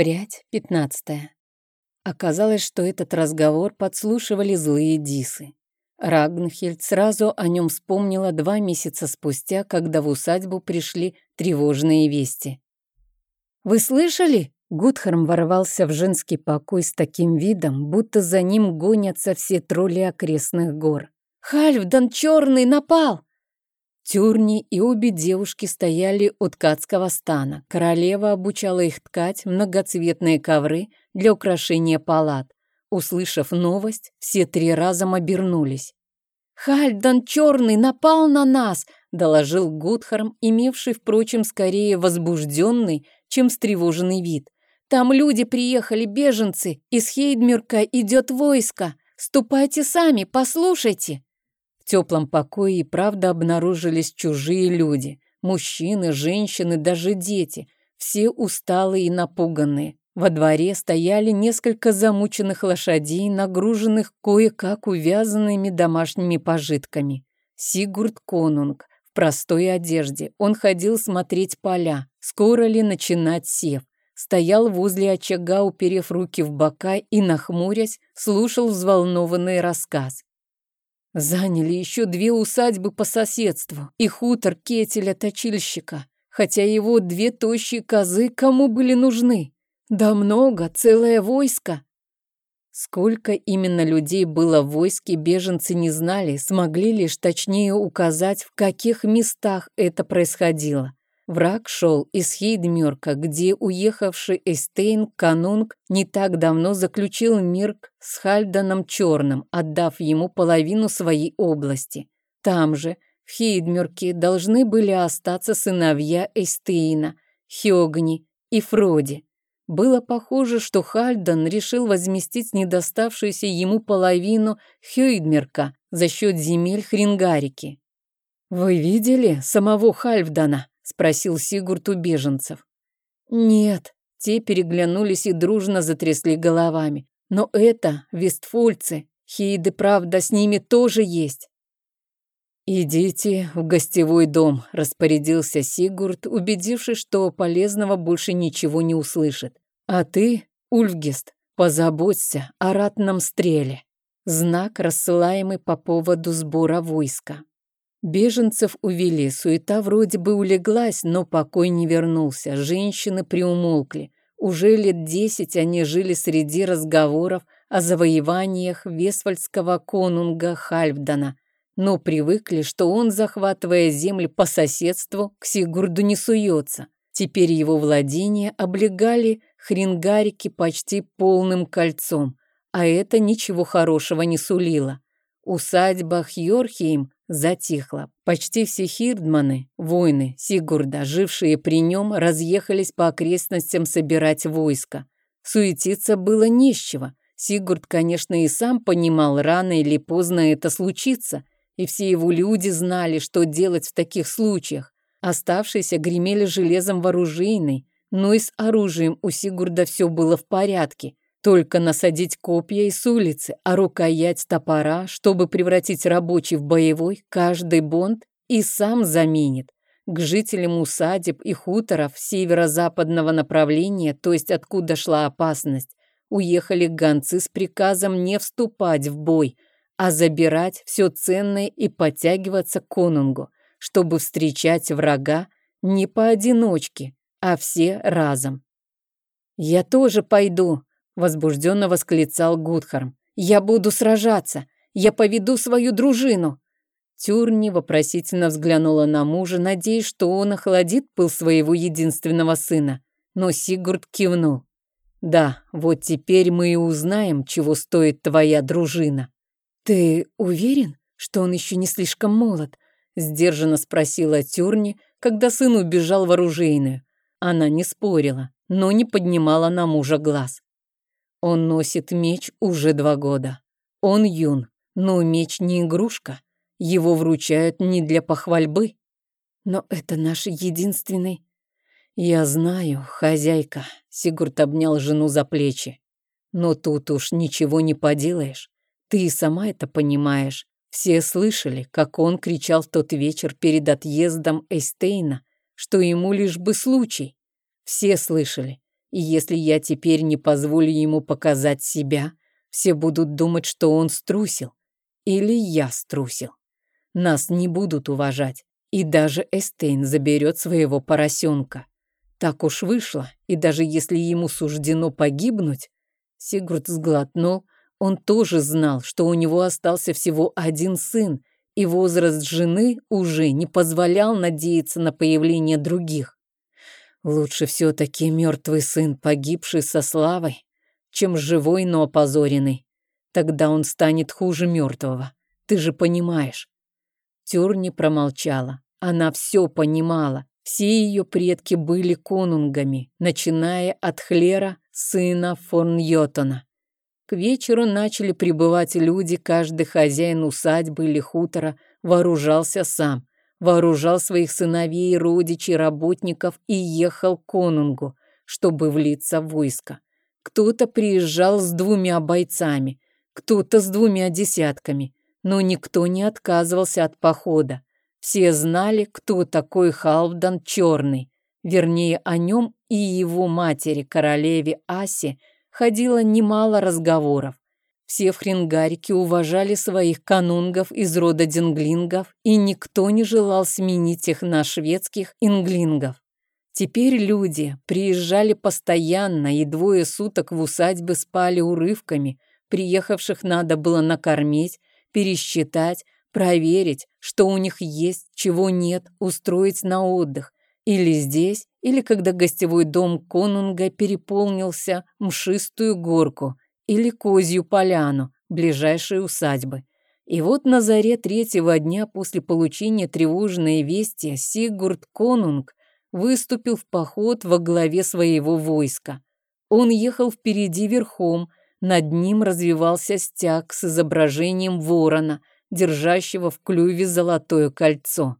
Прядь пятнадцатая. Оказалось, что этот разговор подслушивали злые дисы. Рагнхельд сразу о нем вспомнила два месяца спустя, когда в усадьбу пришли тревожные вести. «Вы слышали?» Гудхарм ворвался в женский покой с таким видом, будто за ним гонятся все тролли окрестных гор. «Хальфдан Черный напал!» Тюрни и обе девушки стояли у ткацкого стана. Королева обучала их ткать многоцветные ковры для украшения палат. Услышав новость, все три разом обернулись. «Хальдан Черный напал на нас!» — доложил Гудхарм, имевший, впрочем, скорее возбужденный, чем встревоженный вид. «Там люди приехали, беженцы, из Хейдмюрка идет войско. Ступайте сами, послушайте!» Теплом покое и правда обнаружились чужие люди. Мужчины, женщины, даже дети. Все усталые и напуганные. Во дворе стояли несколько замученных лошадей, нагруженных кое-как увязанными домашними пожитками. Сигурд Конунг в простой одежде. Он ходил смотреть поля, скоро ли начинать сев. Стоял возле очага, уперев руки в бока и, нахмурясь, слушал взволнованный рассказ. Заняли еще две усадьбы по соседству и хутор кетеля-точильщика, хотя его две тощие козы кому были нужны. Да много, целое войско. Сколько именно людей было в войске, беженцы не знали, смогли лишь точнее указать, в каких местах это происходило. Враг шел из Хейдмёрка, где уехавший Эстейн Канунг не так давно заключил мир с Хальданом Черным, отдав ему половину своей области. Там же, в Хейдмёрке, должны были остаться сыновья Эстейна, Хёгни и Фроди. Было похоже, что Хальдан решил возместить недоставшуюся ему половину Хюйдмерка за счет земель Хрингарики. «Вы видели самого Хальфдана?» — спросил Сигурд у беженцев. «Нет», — те переглянулись и дружно затрясли головами. «Но это вестфольцы. Хейды, правда, с ними тоже есть». «Идите в гостевой дом», — распорядился Сигурд, убедившись, что полезного больше ничего не услышит. «А ты, Ульфгест, позаботься о ратном стреле». Знак, рассылаемый по поводу сбора войска. Беженцев увели, суета вроде бы улеглась, но покой не вернулся. Женщины приумолкли. Уже лет десять они жили среди разговоров о завоеваниях Весфальдского конунга Хальфдана, но привыкли, что он, захватывая земли по соседству, к Сигурду не суется. Теперь его владения облегали хрингарики почти полным кольцом, а это ничего хорошего не сулило. Усадьба Хьорхейм затихла. Почти все хирдманы, воины Сигурда, жившие при нем, разъехались по окрестностям собирать войско. Суетиться было не с чего. Сигурд, конечно, и сам понимал, рано или поздно это случится, и все его люди знали, что делать в таких случаях. Оставшиеся гремели железом вооружейной, но и с оружием у Сигурда все было в порядке. Только насадить копья из улицы, а рукоять топора, чтобы превратить рабочий в боевой, каждый бонд и сам заменит. К жителям усадеб и хуторов северо-западного направления, то есть откуда шла опасность, уехали гонцы с приказом не вступать в бой, а забирать все ценное и подтягиваться к конунгу, чтобы встречать врага не поодиночке, а все разом. «Я тоже пойду», — возбужденно восклицал Гудхарм. «Я буду сражаться! Я поведу свою дружину!» Тюрни вопросительно взглянула на мужа, надеясь, что он охладит пыл своего единственного сына. Но Сигурд кивнул. «Да, вот теперь мы и узнаем, чего стоит твоя дружина». «Ты уверен, что он еще не слишком молод?» Сдержанно спросила Тюрни, когда сын убежал в оружейную. Она не спорила, но не поднимала на мужа глаз. Он носит меч уже два года. Он юн, но меч не игрушка. Его вручают не для похвальбы. Но это наш единственный... Я знаю, хозяйка, Сигурд обнял жену за плечи. Но тут уж ничего не поделаешь. Ты и сама это понимаешь. Все слышали, как он кричал тот вечер перед отъездом Эстейна, что ему лишь бы случай. Все слышали. И если я теперь не позволю ему показать себя, все будут думать, что он струсил. Или я струсил. Нас не будут уважать. И даже Эстейн заберет своего поросенка. Так уж вышло, и даже если ему суждено погибнуть... Сигурд сглотнул. Он тоже знал, что у него остался всего один сын, и возраст жены уже не позволял надеяться на появление других. Лучше все-таки мертвый сын, погибший со славой, чем живой, но опозоренный. Тогда он станет хуже мертвого. Ты же понимаешь. Тюрни промолчала. Она все понимала. Все ее предки были конунгами, начиная от Хлера, сына фон Йотона. К вечеру начали прибывать люди, каждый хозяин усадьбы или хутора вооружался сам, вооружал своих сыновей, родичей, работников и ехал к конунгу, чтобы влиться в войско. Кто-то приезжал с двумя бойцами, кто-то с двумя десятками, но никто не отказывался от похода. Все знали, кто такой Халфдан Черный. Вернее, о нем и его матери, королеве Асе, ходило немало разговоров. Все в Хрингарике уважали своих канунгов из рода динглингов, и никто не желал сменить их на шведских инглингов. Теперь люди приезжали постоянно, и двое суток в усадьбе спали урывками. Приехавших надо было накормить, пересчитать, проверить, что у них есть, чего нет, устроить на отдых. Или здесь, или когда гостевой дом конунга переполнился мшистую горку, или козью поляну, ближайшей усадьбы. И вот на заре третьего дня после получения тревожной вести Сигурд Конунг выступил в поход во главе своего войска. Он ехал впереди верхом, над ним развивался стяг с изображением ворона, держащего в клюве золотое кольцо.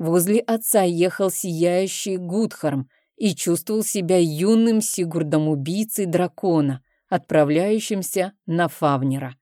Возле отца ехал сияющий Гудхарм и чувствовал себя юным Сигурдом-убийцей дракона, отправляющимся на Фавнера.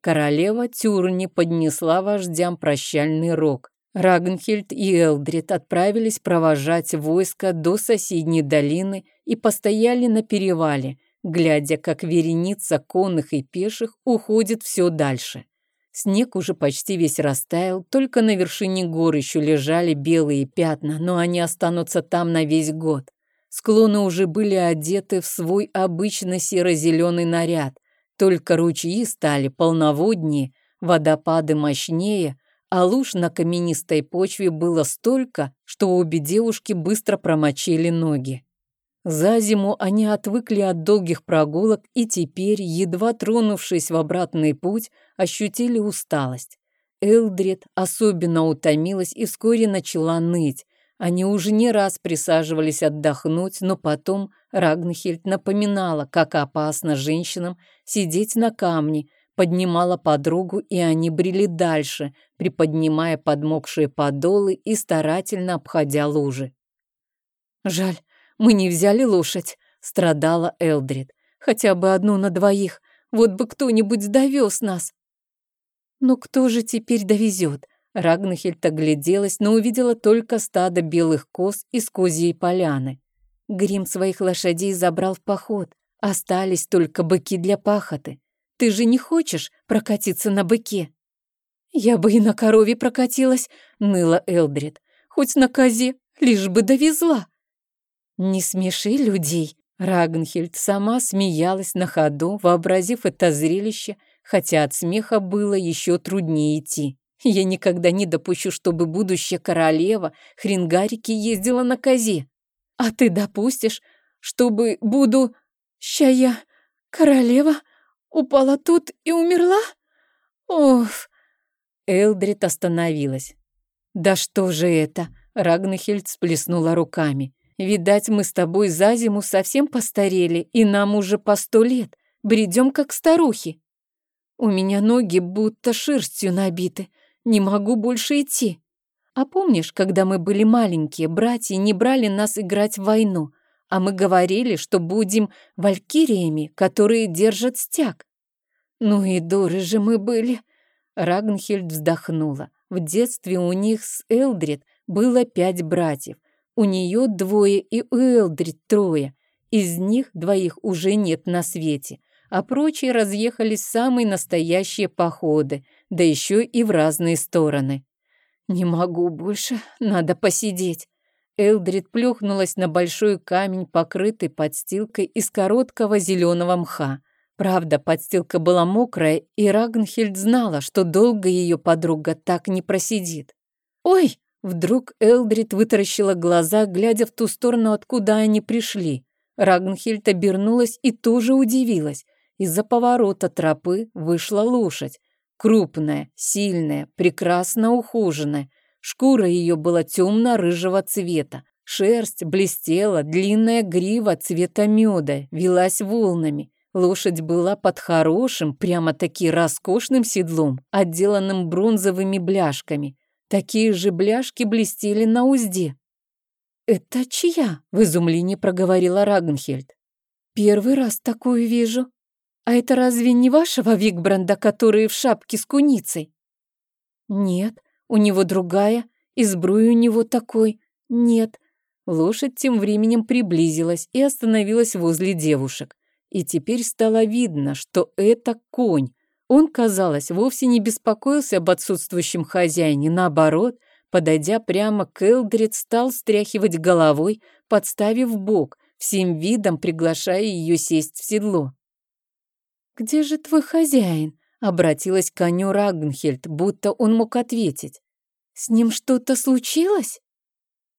Королева Тюрни поднесла вождям прощальный рог. Рагнхельд и Элдрид отправились провожать войско до соседней долины и постояли на перевале, глядя, как вереница конных и пеших уходит все дальше. Снег уже почти весь растаял, только на вершине гор еще лежали белые пятна, но они останутся там на весь год. Склоны уже были одеты в свой обычно серо-зеленый наряд, только ручьи стали полноводнее, водопады мощнее, а луж на каменистой почве было столько, что обе девушки быстро промочили ноги. За зиму они отвыкли от долгих прогулок и теперь, едва тронувшись в обратный путь, ощутили усталость. Элдрид особенно утомилась и вскоре начала ныть. Они уже не раз присаживались отдохнуть, но потом Рагнхельд напоминала, как опасно женщинам сидеть на камне, поднимала подругу, и они брели дальше, приподнимая подмокшие подолы и старательно обходя лужи. «Жаль, мы не взяли лошадь», — страдала Элдрид. «Хотя бы одну на двоих. Вот бы кто-нибудь довез нас». «Но кто же теперь довезет?» Рагнахельд огляделась, но увидела только стадо белых коз из козьей поляны. Грим своих лошадей забрал в поход. Остались только быки для пахоты. Ты же не хочешь прокатиться на быке?» «Я бы и на корове прокатилась», — ныла Элдрид. «Хоть на козе, лишь бы довезла». «Не смеши людей!» Рагнхельд сама смеялась на ходу, вообразив это зрелище, хотя от смеха было еще труднее идти. «Я никогда не допущу, чтобы будущая королева Хрингарики ездила на козе. А ты допустишь, чтобы буду... Ща я королева упала тут и умерла? Оф!» Элдрид остановилась. «Да что же это?» Рагнхельд сплеснула руками. Видать, мы с тобой за зиму совсем постарели, и нам уже по сто лет. Бредем, как старухи. У меня ноги будто шерстью набиты. Не могу больше идти. А помнишь, когда мы были маленькие, братья не брали нас играть в войну, а мы говорили, что будем валькириями, которые держат стяг? Ну и дуры же мы были. Рагнхельд вздохнула. В детстве у них с Элдрид было пять братьев, у нее двое и у Элдрид трое. Из них двоих уже нет на свете, а прочие разъехались в самые настоящие походы, да еще и в разные стороны. «Не могу больше, надо посидеть». Элдрид плюхнулась на большой камень, покрытый подстилкой из короткого зеленого мха. Правда, подстилка была мокрая, и Рагнхельд знала, что долго ее подруга так не просидит. «Ой!» — вдруг Элдрид вытаращила глаза, глядя в ту сторону, откуда они пришли. Рагнхельд обернулась и тоже удивилась. Из-за поворота тропы вышла лошадь. Крупная, сильная, прекрасно ухоженная. Шкура ее была темно-рыжего цвета. Шерсть блестела, длинная грива цвета меда велась волнами. Лошадь была под хорошим, прямо-таки роскошным седлом, отделанным бронзовыми бляшками. Такие же бляшки блестели на узде. «Это чья?» — в изумлении проговорила Рагнхельд. «Первый раз такую вижу. А это разве не вашего Викбранда, который в шапке с куницей?» «Нет, у него другая, и сбруй у него такой. Нет». Лошадь тем временем приблизилась и остановилась возле девушек. И теперь стало видно, что это конь. Он, казалось, вовсе не беспокоился об отсутствующем хозяине. Наоборот, подойдя прямо к Элдрид, стал стряхивать головой, подставив бок, всем видом приглашая ее сесть в седло. «Где же твой хозяин?» — обратилась к коню Рагнхельд, будто он мог ответить. «С ним что-то случилось?»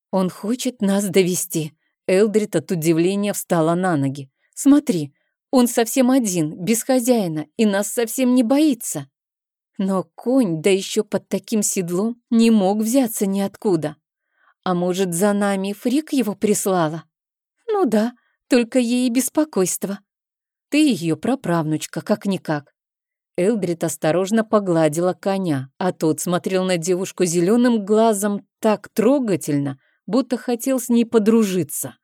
«Он хочет нас довести. Элдрид от удивления встала на ноги. «Смотри, он совсем один, без хозяина, и нас совсем не боится. Но конь, да еще под таким седлом, не мог взяться ниоткуда. А может, за нами Фрик его прислала? Ну да, только ей беспокойство. Ты ее праправнучка, как-никак. Элдрид осторожно погладила коня, а тот смотрел на девушку зеленым глазом так трогательно, будто хотел с ней подружиться.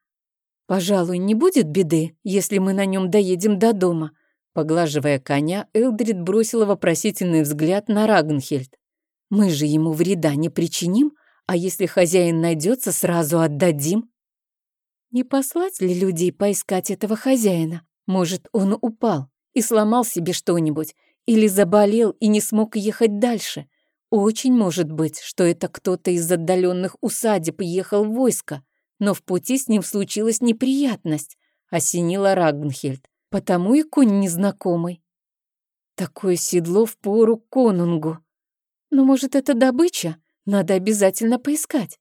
«Пожалуй, не будет беды, если мы на нем доедем до дома». Поглаживая коня, Элдрид бросила вопросительный взгляд на Рагнхельд. «Мы же ему вреда не причиним, а если хозяин найдется, сразу отдадим». Не послать ли людей поискать этого хозяина? Может, он упал и сломал себе что-нибудь, или заболел и не смог ехать дальше. Очень может быть, что это кто-то из отдаленных усадеб ехал в войско, но в пути с ним случилась неприятность, осенила Рагнхельд, потому и конь незнакомый. Такое седло в пору конунгу. Но, может, это добыча? Надо обязательно поискать.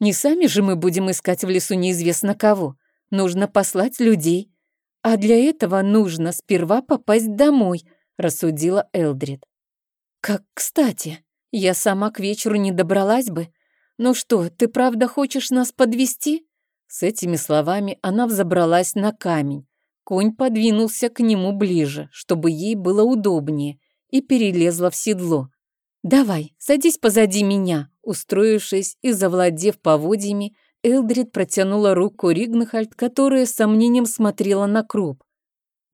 Не сами же мы будем искать в лесу неизвестно кого. Нужно послать людей. А для этого нужно сперва попасть домой, рассудила Элдрид. Как кстати, я сама к вечеру не добралась бы, «Ну что, ты правда хочешь нас подвести? С этими словами она взобралась на камень. Конь подвинулся к нему ближе, чтобы ей было удобнее, и перелезла в седло. «Давай, садись позади меня», устроившись и завладев поводьями, Элдрид протянула руку Ригнахальд, которая с сомнением смотрела на круп.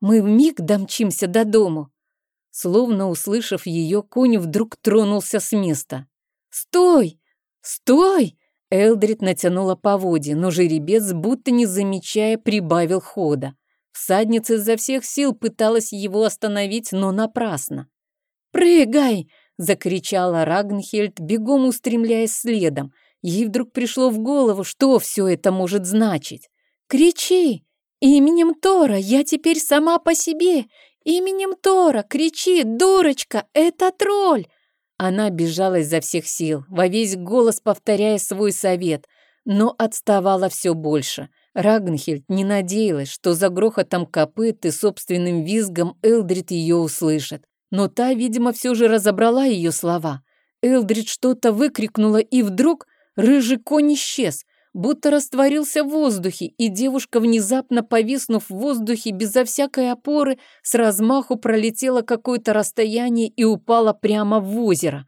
«Мы вмиг домчимся до дому». Словно услышав ее, конь вдруг тронулся с места. «Стой!» «Стой!» Элдрид натянула поводья, но жеребец, будто не замечая, прибавил хода. Всадница изо всех сил пыталась его остановить, но напрасно. «Прыгай!» — закричала Рагнхельд, бегом устремляясь следом. Ей вдруг пришло в голову, что все это может значить. «Кричи! Именем Тора я теперь сама по себе! Именем Тора! Кричи, дурочка, это тролль!» Она бежала изо всех сил, во весь голос повторяя свой совет, но отставала все больше. Рагнхельд не надеялась, что за грохотом копыт и собственным визгом Элдрид ее услышит. Но та, видимо, все же разобрала ее слова. Элдрид что-то выкрикнула, и вдруг рыжий конь исчез, будто растворился в воздухе, и девушка, внезапно повиснув в воздухе безо всякой опоры, с размаху пролетела какое-то расстояние и упала прямо в озеро.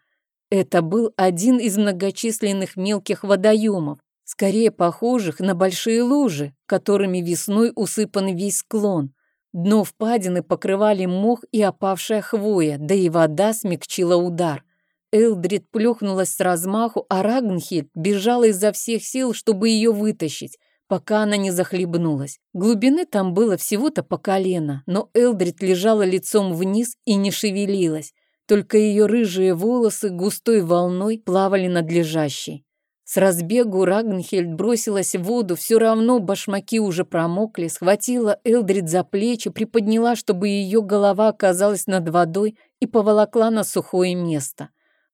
Это был один из многочисленных мелких водоемов, скорее похожих на большие лужи, которыми весной усыпан весь склон. Дно впадины покрывали мох и опавшая хвоя, да и вода смягчила удар – Элдрид плюхнулась с размаху, а Рагнхильд бежала изо всех сил, чтобы ее вытащить. пока она не захлебнулась. Глубины там было всего-то по колено, но Элдрид лежала лицом вниз и не шевелилась. Только ее рыжие волосы густой волной плавали над лежащей. С разбегу Рагнхельд бросилась в воду, все равно башмаки уже промокли, схватила Элдрид за плечи, приподняла, чтобы ее голова оказалась над водой и поволокла на сухое место.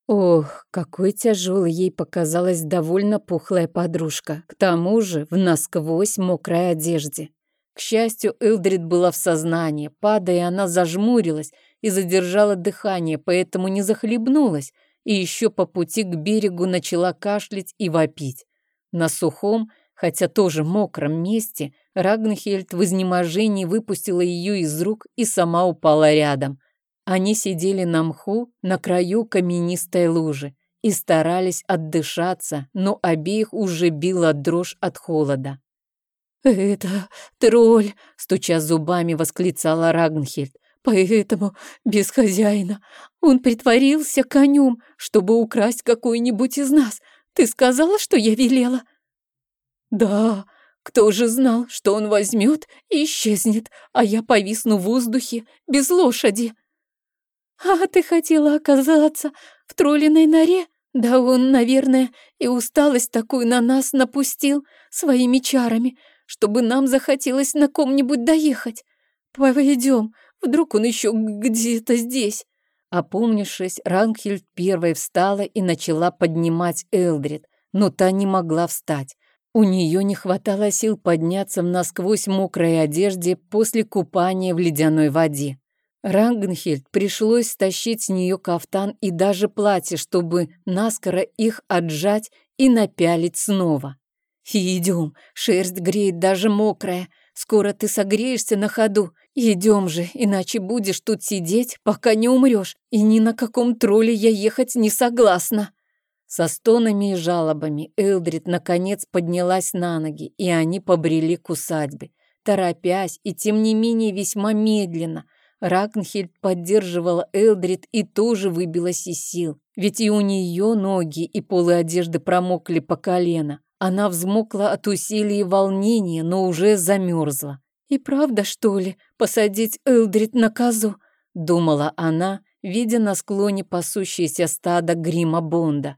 Ох, какой тяжелой ей показалась довольно пухлая подружка, к тому же в насквозь мокрой одежде. К счастью, Элдрид была в сознании, падая, она зажмурилась и задержала дыхание, поэтому не захлебнулась, и еще по пути к берегу начала кашлять и вопить. На сухом, хотя тоже мокром месте, Рагнхельд в изнеможении выпустила ее из рук и сама упала рядом. Они сидели на мху на краю каменистой лужи и старались отдышаться, но обеих уже била дрожь от холода. «Это тролль!» — стуча зубами, восклицала Рагнхельд. «Поэтому без хозяина. Он притворился конем, чтобы украсть какой-нибудь из нас. Ты сказала, что я велела?» «Да, кто же знал, что он возьмет и исчезнет, а я повисну в воздухе без лошади?» «А ты хотела оказаться в троллиной норе? Да он, наверное, и усталость такую на нас напустил своими чарами, чтобы нам захотелось на ком-нибудь доехать. Пойдем, вдруг он еще где-то здесь». Опомнившись, Рангхельд первой встала и начала поднимать Элдрид, но та не могла встать. У нее не хватало сил подняться в насквозь мокрой одежде после купания в ледяной воде. Рангенхельд пришлось стащить с нее кафтан и даже платье, чтобы наскоро их отжать и напялить снова. «Идем, шерсть греет даже мокрая. Скоро ты согреешься на ходу. Идем же, иначе будешь тут сидеть, пока не умрешь. И ни на каком тролле я ехать не согласна». Со стонами и жалобами Элдрид наконец поднялась на ноги, и они побрели к усадьбе, торопясь и тем не менее весьма медленно – Рагнхельд поддерживала Элдрид и тоже выбилась из сил. Ведь и у нее ноги и полы одежды промокли по колено. Она взмокла от усилий волнения, но уже замерзла. «И правда, что ли, посадить Элдрид на козу?» — думала она, видя на склоне пасущееся стадо грима Бонда.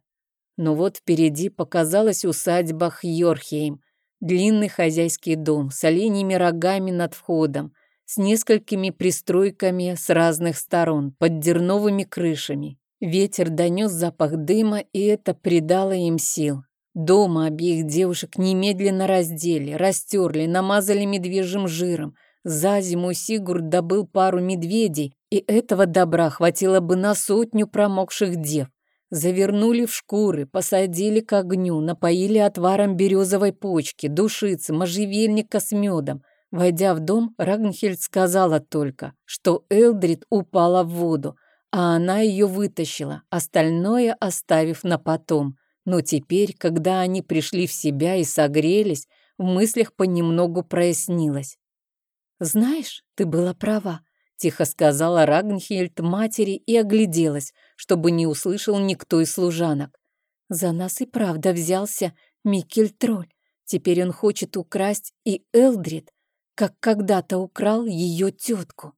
Но вот впереди показалась усадьба Хьорхейм, длинный хозяйский дом с оленями рогами над входом, с несколькими пристройками с разных сторон, под дерновыми крышами. Ветер донес запах дыма, и это придало им сил. Дома обеих девушек немедленно раздели, растерли, намазали медвежьим жиром. За зиму Сигурд добыл пару медведей, и этого добра хватило бы на сотню промокших дев. Завернули в шкуры, посадили к огню, напоили отваром березовой почки, душицы, можжевельника с медом. Войдя в дом, Рагнхельд сказала только, что Элдрид упала в воду, а она ее вытащила, остальное оставив на потом. Но теперь, когда они пришли в себя и согрелись, в мыслях понемногу прояснилось. «Знаешь, ты была права», — тихо сказала Рагнхельд матери и огляделась, чтобы не услышал никто из служанок. «За нас и правда взялся Микель Тролль. Теперь он хочет украсть и Элдрид, как когда-то украл ее тетку.